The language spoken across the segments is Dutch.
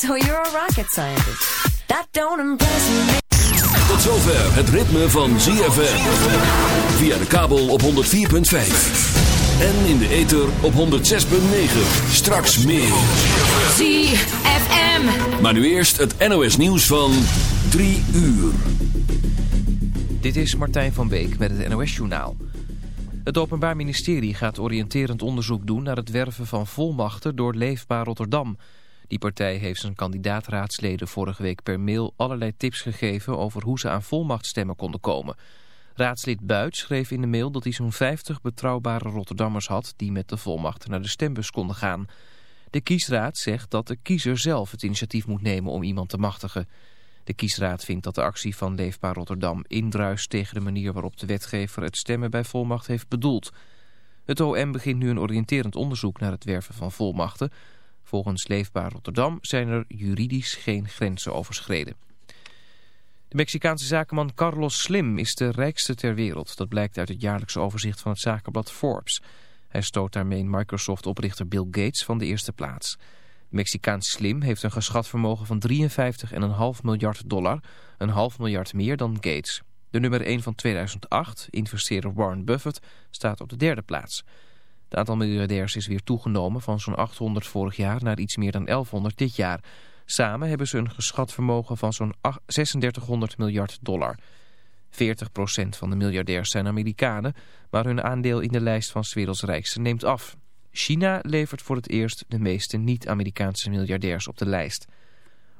so you're a rocket scientist. That don't impress me. Tot zover het ritme van ZFM. Via de kabel op 104.5. En in de ether op 106.9. Straks meer. ZFM. Maar nu eerst het NOS nieuws van 3 uur. Dit is Martijn van Beek met het NOS Journaal. Het Openbaar Ministerie gaat oriënterend onderzoek doen naar het werven van volmachten door Leefbaar Rotterdam... Die partij heeft zijn kandidaatraadsleden vorige week per mail allerlei tips gegeven over hoe ze aan volmachtstemmen konden komen. Raadslid Buit schreef in de mail dat hij zo'n 50 betrouwbare Rotterdammers had die met de volmacht naar de stembus konden gaan. De kiesraad zegt dat de kiezer zelf het initiatief moet nemen om iemand te machtigen. De kiesraad vindt dat de actie van Leefbaar Rotterdam indruist tegen de manier waarop de wetgever het stemmen bij volmacht heeft bedoeld. Het OM begint nu een oriënterend onderzoek naar het werven van volmachten... Volgens Leefbaar Rotterdam zijn er juridisch geen grenzen overschreden. De Mexicaanse zakenman Carlos Slim is de rijkste ter wereld. Dat blijkt uit het jaarlijkse overzicht van het zakenblad Forbes. Hij stoot daarmee Microsoft-oprichter Bill Gates van de eerste plaats. De Mexicaanse Slim heeft een geschat vermogen van 53,5 miljard dollar, een half miljard meer dan Gates. De nummer 1 van 2008, investeerder Warren Buffett, staat op de derde plaats. Het aantal miljardairs is weer toegenomen van zo'n 800 vorig jaar naar iets meer dan 1100 dit jaar. Samen hebben ze een geschat vermogen van zo'n 3600 miljard dollar. 40% van de miljardairs zijn Amerikanen, maar hun aandeel in de lijst van 's werelds rijkste neemt af. China levert voor het eerst de meeste niet-Amerikaanse miljardairs op de lijst.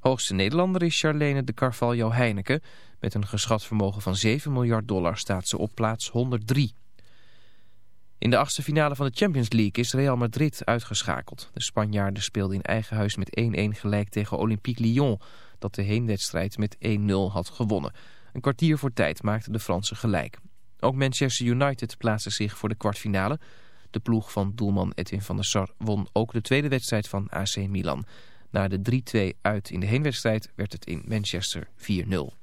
Hoogste Nederlander is Charlene de Carvalho Heineken. Met een geschat vermogen van 7 miljard dollar staat ze op plaats 103. In de achtste finale van de Champions League is Real Madrid uitgeschakeld. De Spanjaarden speelden in eigen huis met 1-1 gelijk tegen Olympique Lyon... dat de heenwedstrijd met 1-0 had gewonnen. Een kwartier voor tijd maakten de Fransen gelijk. Ook Manchester United plaatste zich voor de kwartfinale. De ploeg van doelman Edwin van der Sar won ook de tweede wedstrijd van AC Milan. Na de 3-2 uit in de heenwedstrijd werd het in Manchester 4-0.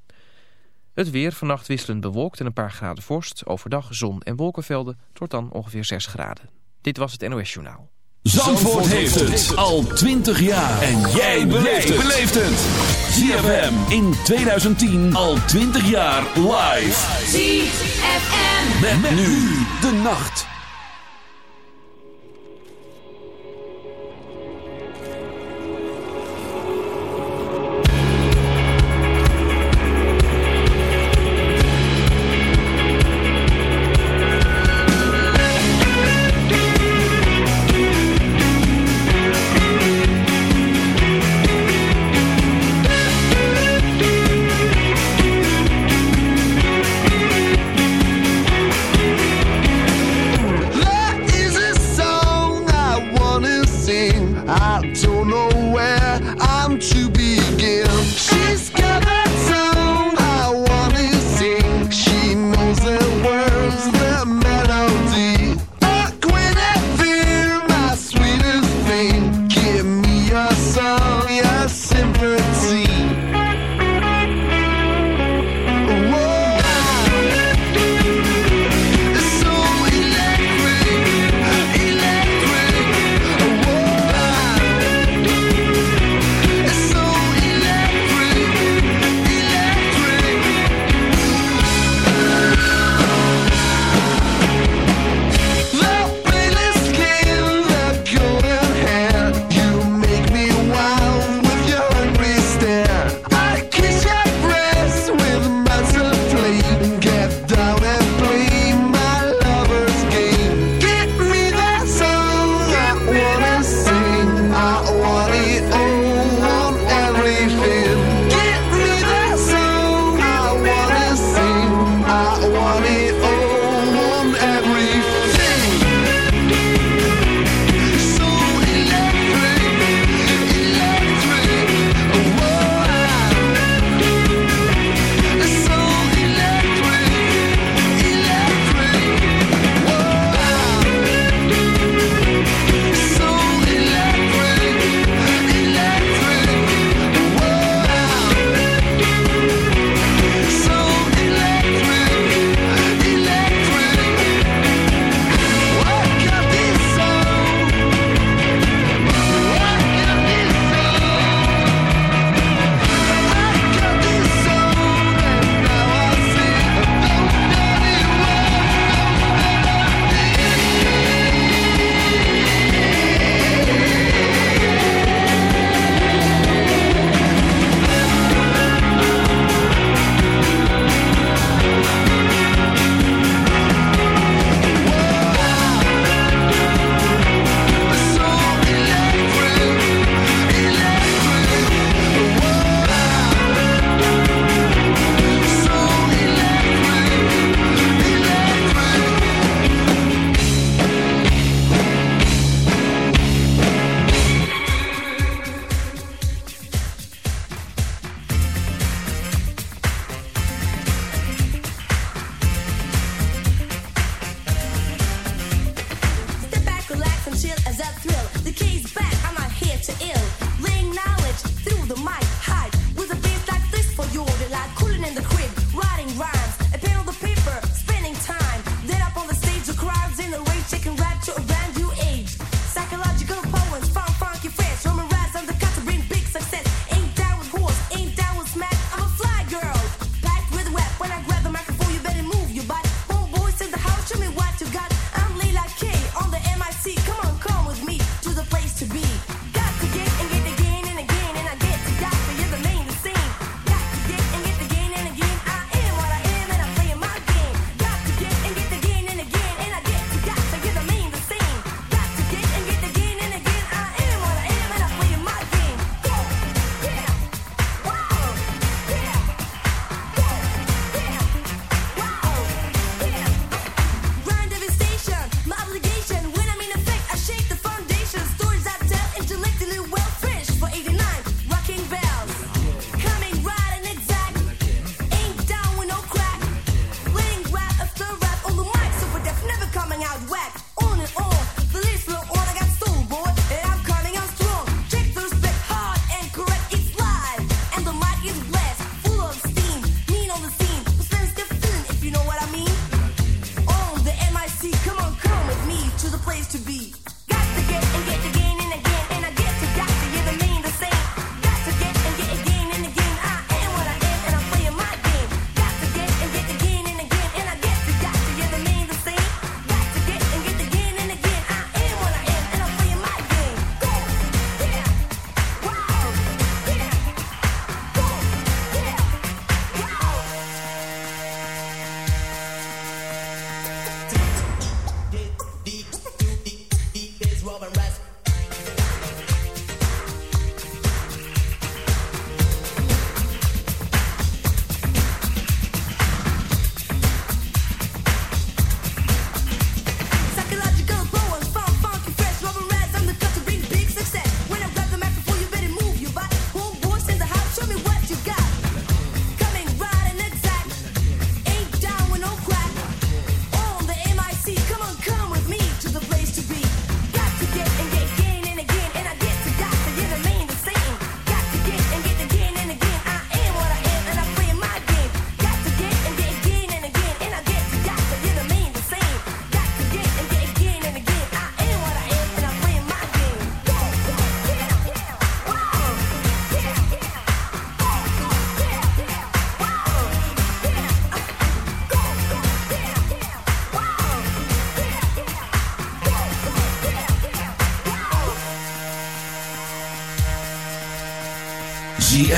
Het weer vannacht wisselend bewolkt en een paar graden vorst. Overdag zon en wolkenvelden. Wordt dan ongeveer 6 graden. Dit was het NOS Journaal. Zandvoort, heeft het al 20 jaar. En jij beleeft het. ZFM in 2010 al 20 jaar live. ZFM. Met, met nu de nacht.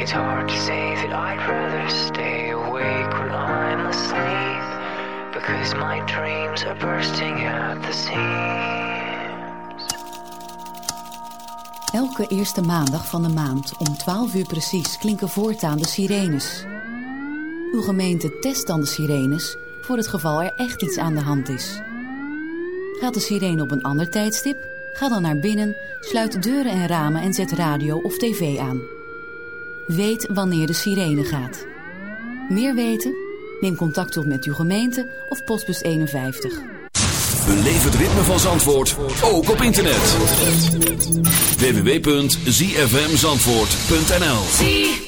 It's hard to say that I'd rather stay awake when I'm asleep. Because my dreams are bursting at the seams. Elke eerste maandag van de maand om 12 uur precies klinken voortaan de sirenes. Uw gemeente test dan de sirenes voor het geval er echt iets aan de hand is. Gaat de sirene op een ander tijdstip? Ga dan naar binnen, sluit deuren en ramen en zet radio of tv aan. Weet wanneer de sirene gaat. Meer weten? Neem contact op met uw gemeente of postbus 51. Beleef het ritme van Zandvoort, ook op internet. www.zfmzandvoort.nl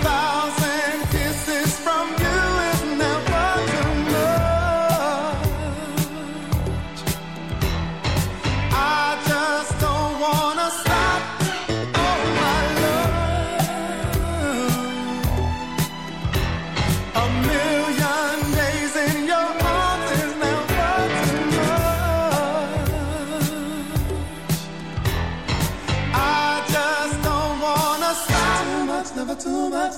Thousand kisses from you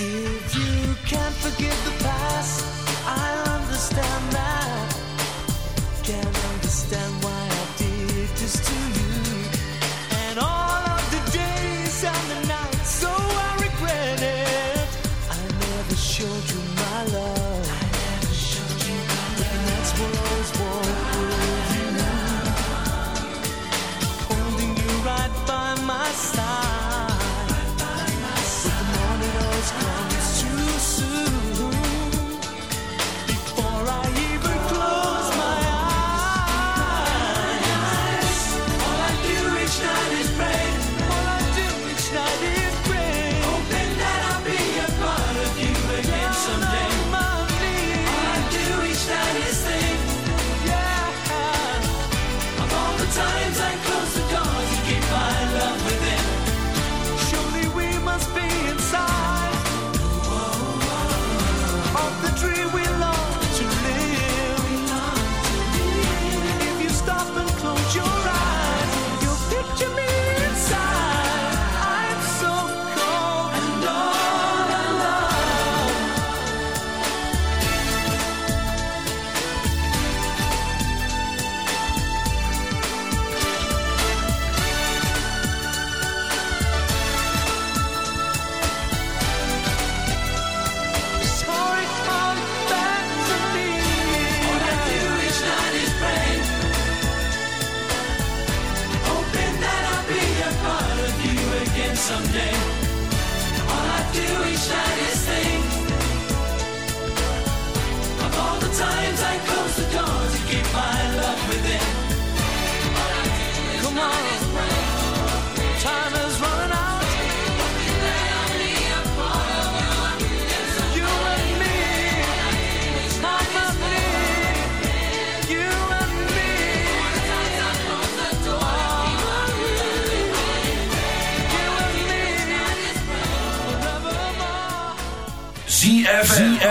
You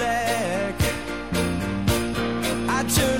I turn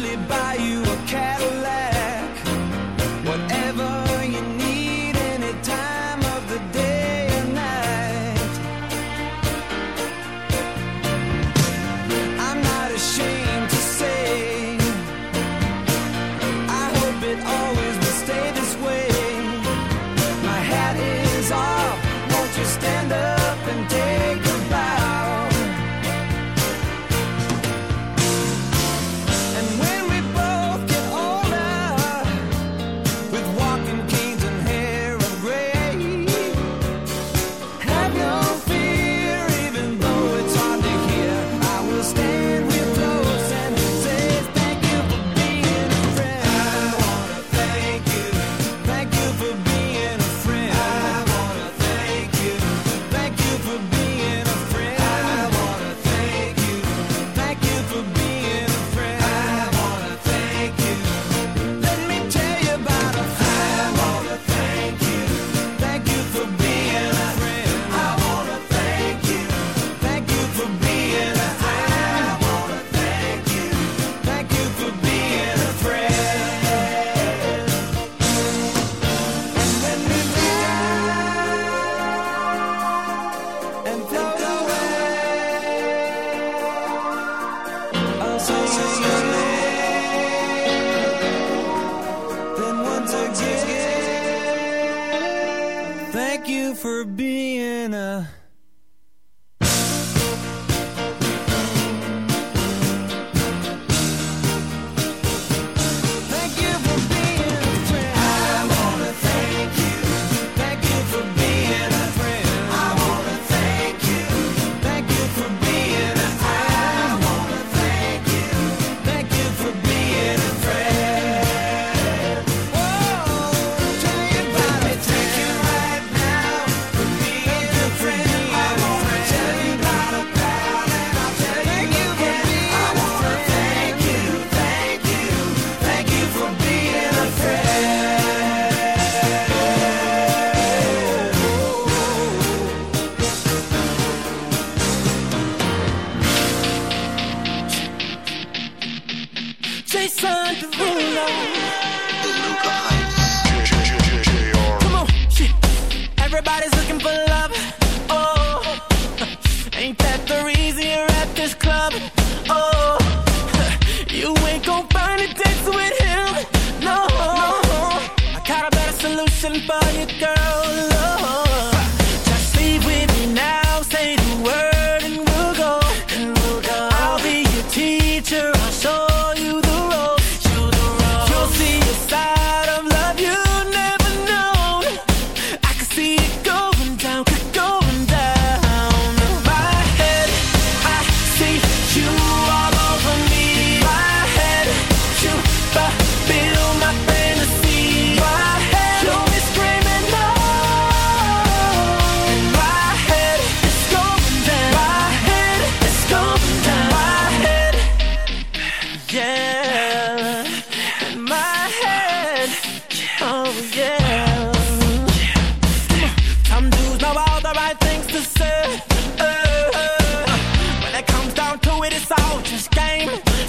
it, it's all just game.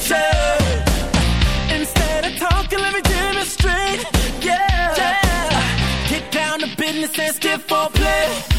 Yeah. Instead of talking, let me demonstrate. Yeah. yeah. Get down to business and skip for play.